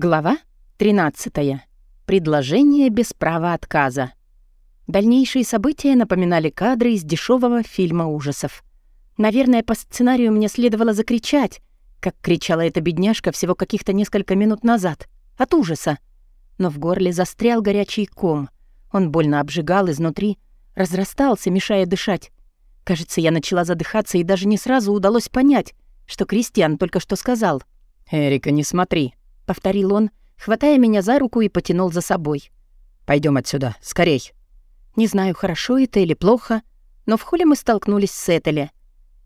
Глава 13. Предложение без права отказа. Дальнейшие события напоминали кадры из дешевого фильма ужасов. Наверное, по сценарию мне следовало закричать, как кричала эта бедняжка всего каких-то несколько минут назад, от ужаса. Но в горле застрял горячий ком. Он больно обжигал изнутри, разрастался, мешая дышать. Кажется, я начала задыхаться, и даже не сразу удалось понять, что Кристиан только что сказал. «Эрика, не смотри», повторил он, хватая меня за руку и потянул за собой. Пойдем отсюда, скорей. Не знаю, хорошо это или плохо, но в холле мы столкнулись с Этели.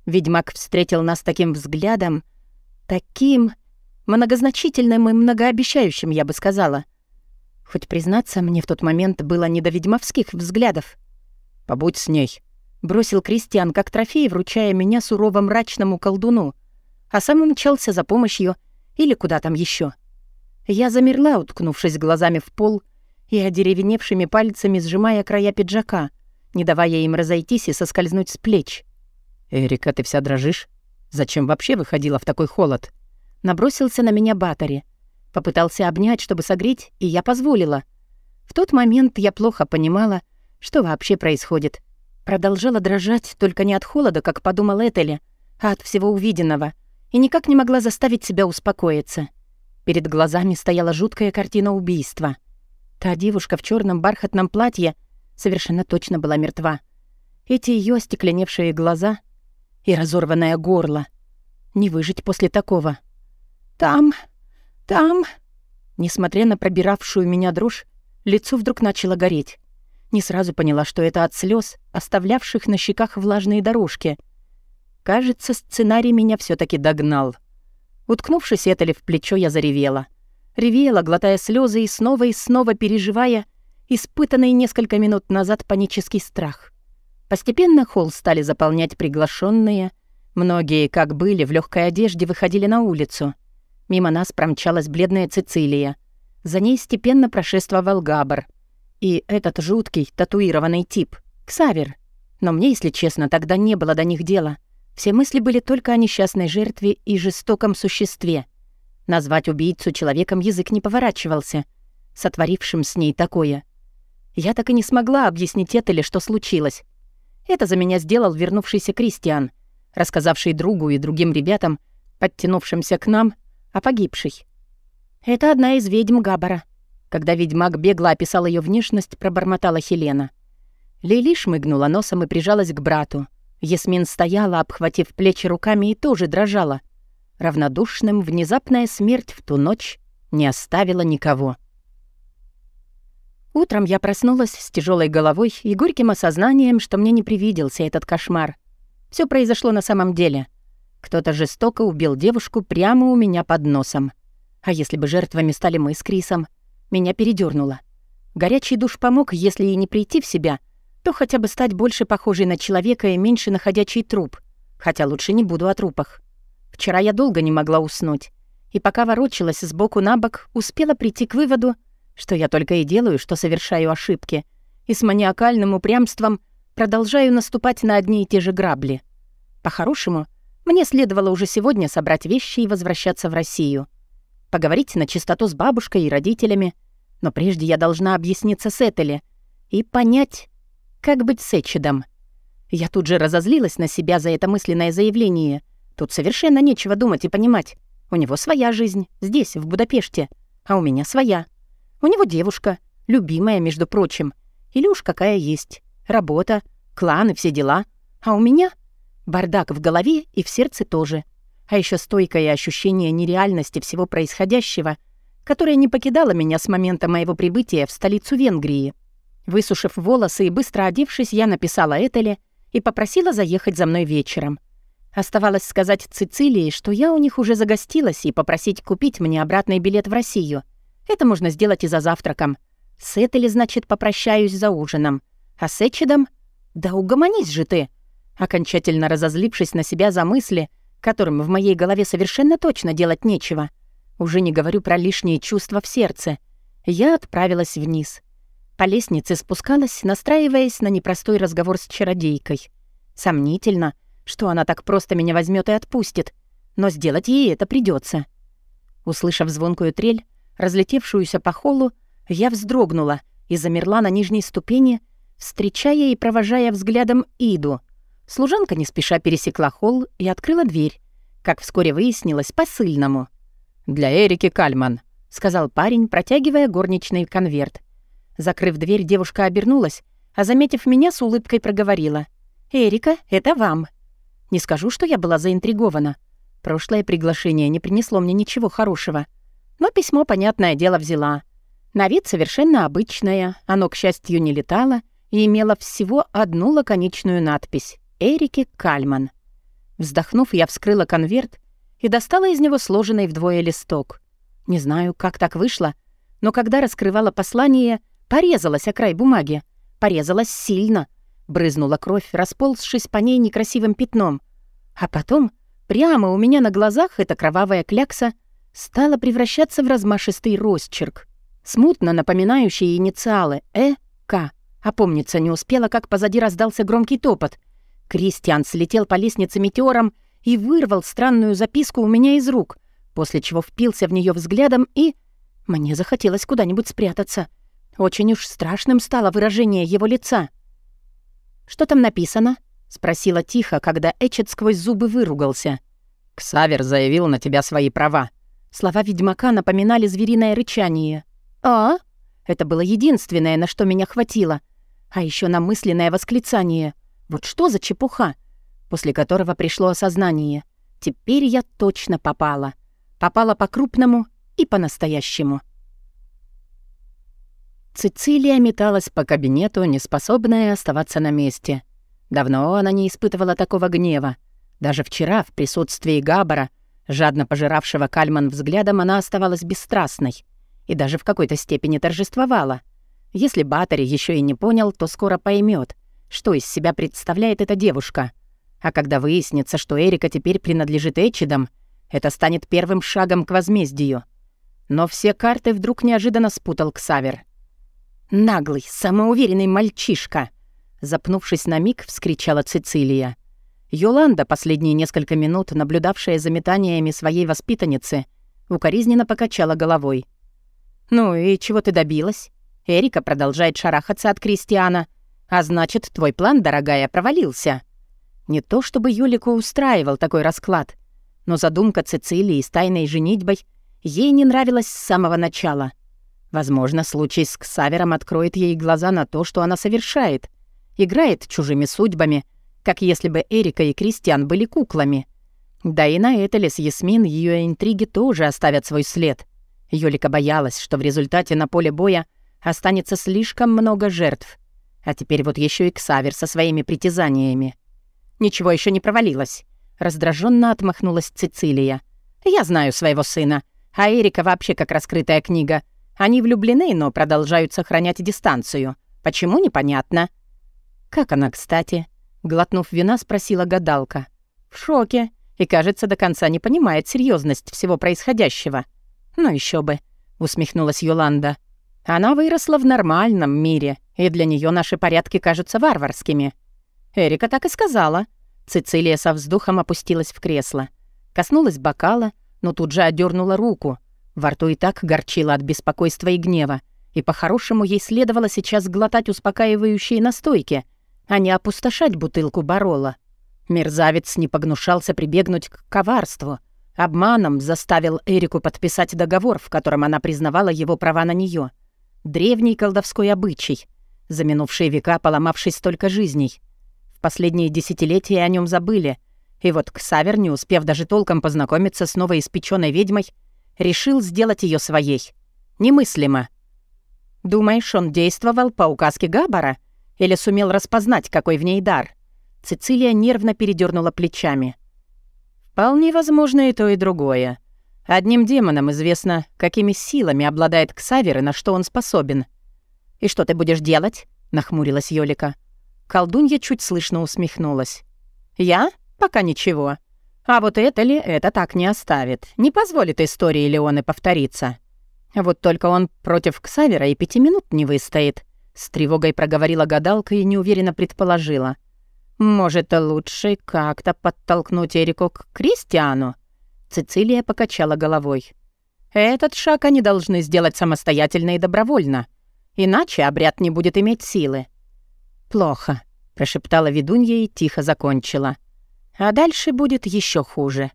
Ведьмак встретил нас таким взглядом, таким многозначительным и многообещающим, я бы сказала. Хоть, признаться, мне в тот момент было не до ведьмовских взглядов. «Побудь с ней», — бросил Кристиан как трофей, вручая меня сурово-мрачному колдуну, а сам умчался за помощью или куда там еще. Я замерла, уткнувшись глазами в пол и одеревеневшими пальцами сжимая края пиджака, не давая им разойтись и соскользнуть с плеч. «Эрика, ты вся дрожишь? Зачем вообще выходила в такой холод?» Набросился на меня Батари. Попытался обнять, чтобы согреть, и я позволила. В тот момент я плохо понимала, что вообще происходит. Продолжала дрожать, только не от холода, как подумал Этели, а от всего увиденного, и никак не могла заставить себя успокоиться. Перед глазами стояла жуткая картина убийства. Та девушка в черном бархатном платье совершенно точно была мертва. Эти ее остекленевшие глаза и разорванное горло. Не выжить после такого. «Там, там...» Несмотря на пробиравшую меня дрожь, лицо вдруг начало гореть. Не сразу поняла, что это от слез, оставлявших на щеках влажные дорожки. Кажется, сценарий меня все таки догнал. Уткнувшись Этели в плечо, я заревела. Ревела, глотая слезы и снова и снова переживая испытанный несколько минут назад панический страх. Постепенно холл стали заполнять приглашенные. Многие, как были, в легкой одежде выходили на улицу. Мимо нас промчалась бледная Цицилия. За ней степенно прошествовал Габар. И этот жуткий, татуированный тип — Ксавер. Но мне, если честно, тогда не было до них дела — все мысли были только о несчастной жертве и жестоком существе. Назвать убийцу человеком язык не поворачивался, сотворившим с ней такое. Я так и не смогла объяснить это ли, что случилось. Это за меня сделал вернувшийся Кристиан, рассказавший другу и другим ребятам, подтянувшимся к нам, о погибшей. Это одна из ведьм Габара. Когда ведьмак бегло описал ее внешность, пробормотала Хелена. Лили шмыгнула носом и прижалась к брату. Ясмин стояла, обхватив плечи руками, и тоже дрожала. Равнодушным внезапная смерть в ту ночь не оставила никого. Утром я проснулась с тяжелой головой и горьким осознанием, что мне не привиделся этот кошмар. Все произошло на самом деле. Кто-то жестоко убил девушку прямо у меня под носом. А если бы жертвами стали мы с Крисом? Меня передернуло. Горячий душ помог, если и не прийти в себя — то хотя бы стать больше похожей на человека и меньше на ходячий труп. Хотя лучше не буду о трупах. Вчера я долго не могла уснуть. И пока ворочалась сбоку на бок, успела прийти к выводу, что я только и делаю, что совершаю ошибки. И с маниакальным упрямством продолжаю наступать на одни и те же грабли. По-хорошему, мне следовало уже сегодня собрать вещи и возвращаться в Россию. Поговорить на чистоту с бабушкой и родителями. Но прежде я должна объясниться с Этели и понять, как быть с Эчидом? Я тут же разозлилась на себя за это мысленное заявление. Тут совершенно нечего думать и понимать. У него своя жизнь, здесь, в Будапеште, а у меня своя. У него девушка, любимая, между прочим. Или уж какая есть. Работа, клан и все дела. А у меня бардак в голове и в сердце тоже. А еще стойкое ощущение нереальности всего происходящего, которое не покидало меня с момента моего прибытия в столицу Венгрии. Высушив волосы и быстро одевшись, я написала Этеле и попросила заехать за мной вечером. Оставалось сказать Цицилии, что я у них уже загостилась, и попросить купить мне обратный билет в Россию. Это можно сделать и за завтраком. С Этели, значит, попрощаюсь за ужином. А с Эчидом? Да угомонись же ты! Окончательно разозлившись на себя за мысли, которым в моей голове совершенно точно делать нечего. Уже не говорю про лишние чувства в сердце. Я отправилась вниз — по лестнице спускалась, настраиваясь на непростой разговор с чародейкой. Сомнительно, что она так просто меня возьмет и отпустит, но сделать ей это придется. Услышав звонкую трель, разлетевшуюся по холлу, я вздрогнула и замерла на нижней ступени, встречая и провожая взглядом Иду. Служанка не спеша пересекла холл и открыла дверь, как вскоре выяснилось, посыльному. «Для Эрики Кальман», — сказал парень, протягивая горничный конверт. Закрыв дверь, девушка обернулась, а, заметив меня, с улыбкой проговорила. «Эрика, это вам». Не скажу, что я была заинтригована. Прошлое приглашение не принесло мне ничего хорошего. Но письмо, понятное дело, взяла. На вид совершенно обычное, оно, к счастью, не летало и имело всего одну лаконичную надпись «Эрики Кальман». Вздохнув, я вскрыла конверт и достала из него сложенный вдвое листок. Не знаю, как так вышло, но когда раскрывала послание, порезалась о край бумаги. Порезалась сильно. Брызнула кровь, расползшись по ней некрасивым пятном. А потом Прямо у меня на глазах эта кровавая клякса стала превращаться в размашистый росчерк, смутно напоминающий инициалы «Э», «К». Опомниться не успела, как позади раздался громкий топот. Кристиан слетел по лестнице метеором и вырвал странную записку у меня из рук, после чего впился в нее взглядом и... Мне захотелось куда-нибудь спрятаться. Очень уж страшным стало выражение его лица. «Что там написано?» Спросила тихо, когда Эчет сквозь зубы выругался. «Ксавер заявил на тебя свои права». Слова ведьмака напоминали звериное рычание. «А?» Это было единственное, на что меня хватило. А еще на мысленное восклицание. «Вот что за чепуха?» После которого пришло осознание. «Теперь я точно попала. Попала по-крупному и по-настоящему». Цицилия металась по кабинету, неспособная оставаться на месте. Давно она не испытывала такого гнева. Даже вчера, в присутствии Габбара, жадно пожиравшего Кальман взглядом, она оставалась бесстрастной и даже в какой-то степени торжествовала. Если Баттери еще и не понял, то скоро поймет, что из себя представляет эта девушка. А когда выяснится, что Эрика теперь принадлежит Эчидам, это станет первым шагом к возмездию. Но все карты вдруг неожиданно спутал Ксавер. «Наглый, самоуверенный мальчишка!» Запнувшись на миг, вскричала Цицилия. Йоланда, последние несколько минут наблюдавшая за метаниями своей воспитанницы, укоризненно покачала головой. «Ну и чего ты добилась? Эрика продолжает шарахаться от Кристиана. А значит, твой план, дорогая, провалился». Не то чтобы Юлику устраивал такой расклад, но задумка Цицилии с тайной женитьбой ей не нравилась с самого начала. Возможно, случай с Ксавером откроет ей глаза на то, что она совершает — играет чужими судьбами, как если бы Эрика и Кристиан были куклами. Да и на это ли с Ясмин ее интриги тоже оставят свой след. Юлика боялась, что в результате на поле боя останется слишком много жертв. А теперь вот еще и Ксавер со своими притязаниями. Ничего еще не провалилось. Раздраженно отмахнулась Цицилия. «Я знаю своего сына. А Эрика вообще как раскрытая книга. Они влюблены, но продолжают сохранять дистанцию. Почему, непонятно. «Как она, кстати?» Глотнув вина, спросила гадалка. «В шоке. И, кажется, до конца не понимает серьезность всего происходящего». «Ну еще бы», — усмехнулась Йоланда. «Она выросла в нормальном мире, и для нее наши порядки кажутся варварскими». Эрика так и сказала. Цицилия со вздохом опустилась в кресло. Коснулась бокала, но тут же одернула руку. Во рту и так горчила от беспокойства и гнева, и по-хорошему ей следовало сейчас глотать успокаивающие настойки, а не опустошать бутылку Барола. Мерзавец не погнушался прибегнуть к коварству. Обманом заставил Эрику подписать договор, в котором она признавала его права на нее. Древний колдовской обычай, за минувшие века поломавший столько жизней. В последние десятилетия о нем забыли, и вот Ксавер, не успев даже толком познакомиться с новой испеченной ведьмой, решил сделать ее своей. Немыслимо. «Думаешь, он действовал по указке Габбара?» Или сумел распознать, какой в ней дар? Цицилия нервно передернула плечами. «Вполне возможно и то, и другое. Одним демоном известно, какими силами обладает Ксавер и на что он способен». «И что ты будешь делать?» — нахмурилась Йолика. Колдунья чуть слышно усмехнулась. «Я? Пока ничего. А вот это ли, это так не оставит. Не позволит истории Леоны повториться. Вот только он против Ксавера и пяти минут не выстоит. С тревогой проговорила гадалка и неуверенно предположила. «Может, лучше как-то подтолкнуть Эрику к Кристиану?» Цицилия покачала головой. Этот шаг они должны сделать самостоятельно и добровольно, иначе обряд не будет иметь силы. «Плохо», — прошептала ведунья и тихо закончила. «А дальше будет еще хуже».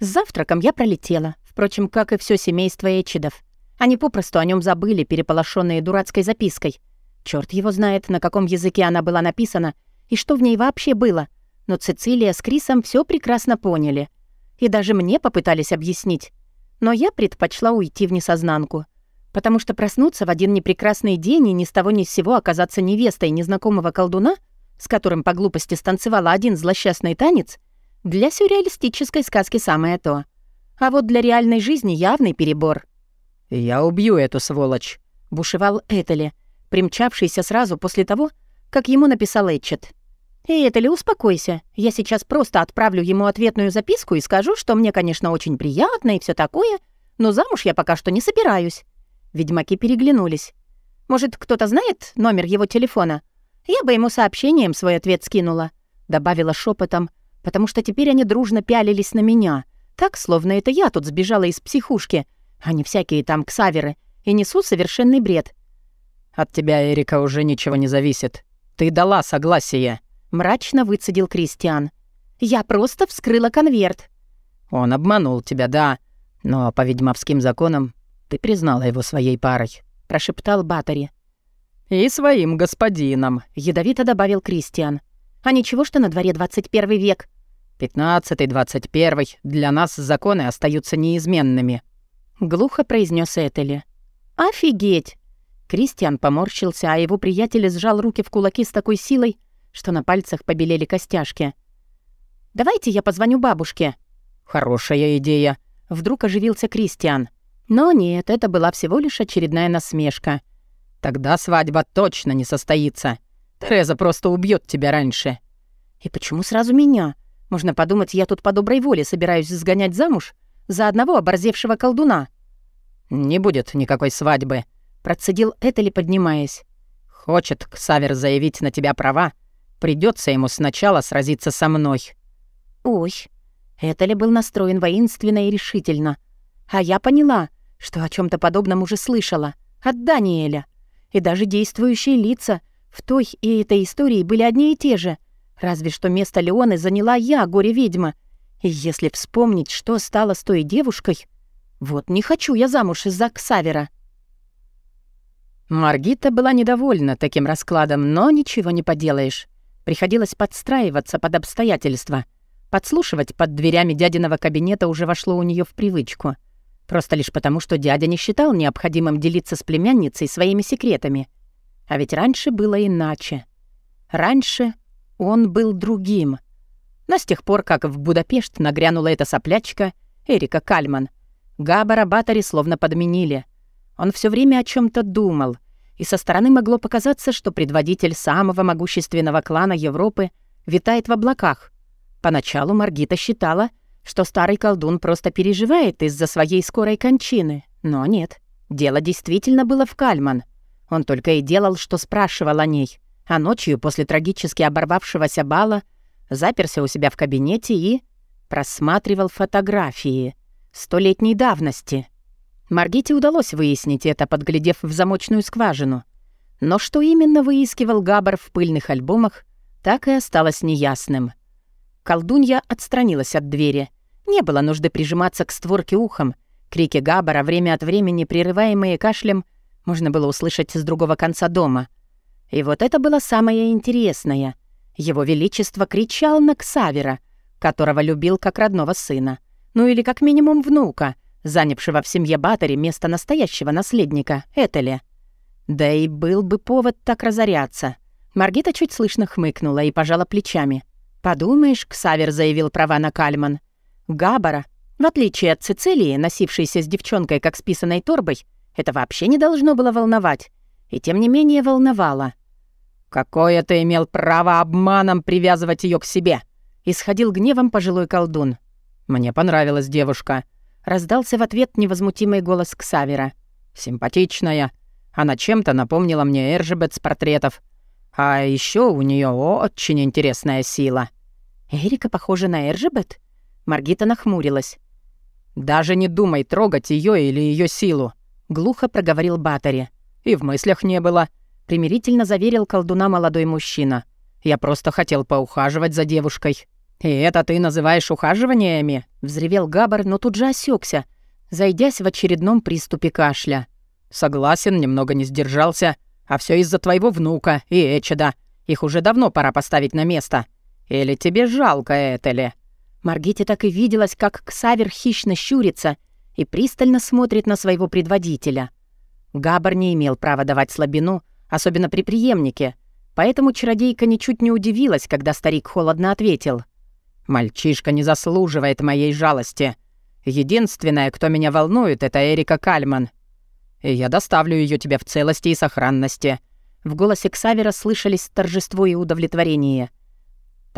С завтраком я пролетела, впрочем, как и все семейство Эчидов. Они попросту о нем забыли, переполошенные дурацкой запиской. Черт его знает, на каком языке она была написана и что в ней вообще было. Но Цицилия с Крисом все прекрасно поняли. И даже мне попытались объяснить. Но я предпочла уйти в несознанку — потому что проснуться в один непрекрасный день и ни с того ни с сего оказаться невестой незнакомого колдуна, с которым по глупости станцевала один злосчастный танец, для сюрреалистической сказки самое то. А вот для реальной жизни явный перебор. «Я убью эту сволочь», — бушевал Этели, примчавшийся сразу после того, как ему написал Этчет. «Эй, Этели, успокойся. Я сейчас просто отправлю ему ответную записку и скажу, что мне, конечно, очень приятно и все такое, но замуж я пока что не собираюсь. Ведьмаки переглянулись. «Может, кто-то знает номер его телефона? Я бы ему сообщением свой ответ скинула», — добавила шепотом, потому что теперь они дружно пялились на меня. Так, словно это я тут сбежала из психушки, а не всякие там ксаверы, и несу совершенный бред. «От тебя, Эрика, уже ничего не зависит. Ты дала согласие», — мрачно выцедил Кристиан. «Я просто вскрыла конверт». «Он обманул тебя, да. Но по ведьмовским законам ты признала его своей парой», — прошептал Батари. «И своим господином», — ядовито добавил Кристиан. «А ничего, что на дворе 21 век?» «Пятнадцатый, двадцать первый. Для нас законы остаются неизменными», — глухо произнес Этели. «Офигеть!» Кристиан поморщился, а его приятель сжал руки в кулаки с такой силой, что на пальцах побелели костяшки. «Давайте я позвоню бабушке». «Хорошая идея», — вдруг оживился Кристиан. Но нет, это была всего лишь очередная насмешка. «Тогда свадьба точно не состоится. Тереза просто убьет тебя раньше». «И почему сразу меня? Можно подумать, я тут по доброй воле собираюсь сгонять замуж за одного оборзевшего колдуна». «Не будет никакой свадьбы», — процедил Этели, поднимаясь. «Хочет Ксавер заявить на тебя права. Придется ему сначала сразиться со мной». «Ой». Этели был настроен воинственно и решительно. А я поняла, что о чем то подобном уже слышала. От Даниэля. И даже действующие лица в той и этой истории были одни и те же. Разве что место Леоны заняла я, горе-ведьма. И если вспомнить, что стало с той девушкой... Вот не хочу я замуж из-за Ксавера. Маргита была недовольна таким раскладом, но ничего не поделаешь. Приходилось подстраиваться под обстоятельства. Подслушивать под дверями дядиного кабинета уже вошло у нее в привычку — Просто лишь потому, что дядя не считал необходимым делиться с племянницей своими секретами. А ведь раньше было иначе. Раньше он был другим. Но с тех пор, как в Будапешт нагрянула эта соплячка, Эрика Кальман, Габара Батари словно подменили. Он все время о чем то думал, и со стороны могло показаться, что предводитель самого могущественного клана Европы витает в облаках. Поначалу Маргита считала, что старый колдун просто переживает из-за своей скорой кончины. Но нет, дело действительно было в Кальман. Он только и делал, что спрашивал о ней. А ночью, после трагически оборвавшегося бала, заперся у себя в кабинете и просматривал фотографии столетней давности. Маргите удалось выяснить это, подглядев в замочную скважину. Но что именно выискивал Габар в пыльных альбомах, так и осталось неясным. Колдунья отстранилась от двери — не было нужды прижиматься к створке ухом. Крики Габбара, время от времени прерываемые кашлем, можно было услышать с другого конца дома. И вот это было самое интересное. Его Величество кричал на Ксавера, которого любил как родного сына. Ну или как минимум внука, занявшего в семье Батари место настоящего наследника, Этеля. Да и был бы повод так разоряться. Маргита чуть слышно хмыкнула и пожала плечами. «Подумаешь, Ксавер заявил права на Кальман. Габара, в отличие от Цицилии, носившейся с девчонкой как с писаной торбой, это вообще не должно было волновать. И тем не менее волновало. «Какое ты имел право обманом привязывать ее к себе?» Исходил гневом пожилой колдун. «Мне понравилась девушка», — раздался в ответ невозмутимый голос Ксавера. «Симпатичная. Она чем-то напомнила мне Эржебет с портретов. А еще у нее очень интересная сила». «Эрика похожа на Эржебет?» Маргита нахмурилась. «Даже не думай трогать ее или ее силу», — глухо проговорил Батари. «И в мыслях не было», — примирительно заверил колдуна молодой мужчина. «Я просто хотел поухаживать за девушкой». «И это ты называешь ухаживаниями?» — взревел Габар, но тут же осекся, зайдясь в очередном приступе кашля. «Согласен, немного не сдержался. А все из-за твоего внука и Эчеда. Их уже давно пора поставить на место. Или тебе жалко это ли?» Маргите так и виделось, как Ксавер хищно щурится и пристально смотрит на своего предводителя. Габар не имел права давать слабину, особенно при преемнике, поэтому чародейка ничуть не удивилась, когда старик холодно ответил. «Мальчишка не заслуживает моей жалости. Единственное, кто меня волнует, это Эрика Кальман. И я доставлю ее тебе в целости и сохранности». В голосе Ксавера слышались торжество и удовлетворение.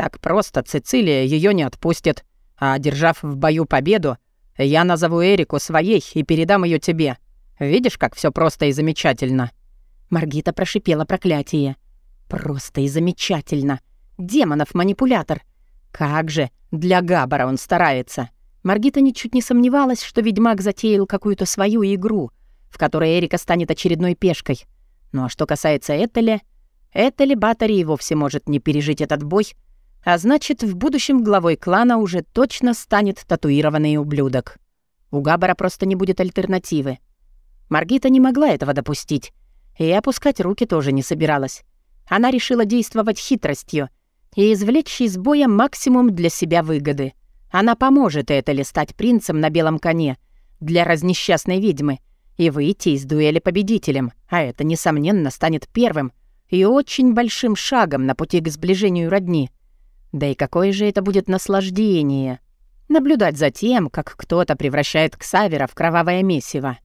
Так просто Цицилия ее не отпустит. А одержав в бою победу, я назову Эрику своей и передам ее тебе. Видишь, как все просто и замечательно?» Маргита прошипела проклятие. «Просто и замечательно. Демонов манипулятор. Как же, для Габара он старается». Маргита ничуть не сомневалась, что ведьмак затеял какую-то свою игру, в которой Эрика станет очередной пешкой. Ну а что касается Этеля, Этели Батари и вовсе может не пережить этот бой, а значит, в будущем главой клана уже точно станет татуированный ублюдок. У Габара просто не будет альтернативы. Маргита не могла этого допустить. И опускать руки тоже не собиралась. Она решила действовать хитростью и извлечь из боя максимум для себя выгоды. Она поможет Этели стать принцем на белом коне для разнесчастной ведьмы и выйти из дуэли победителем, а это, несомненно, станет первым и очень большим шагом на пути к сближению родни — да и какое же это будет наслаждение! Наблюдать за тем, как кто-то превращает Ксавера в кровавое месиво.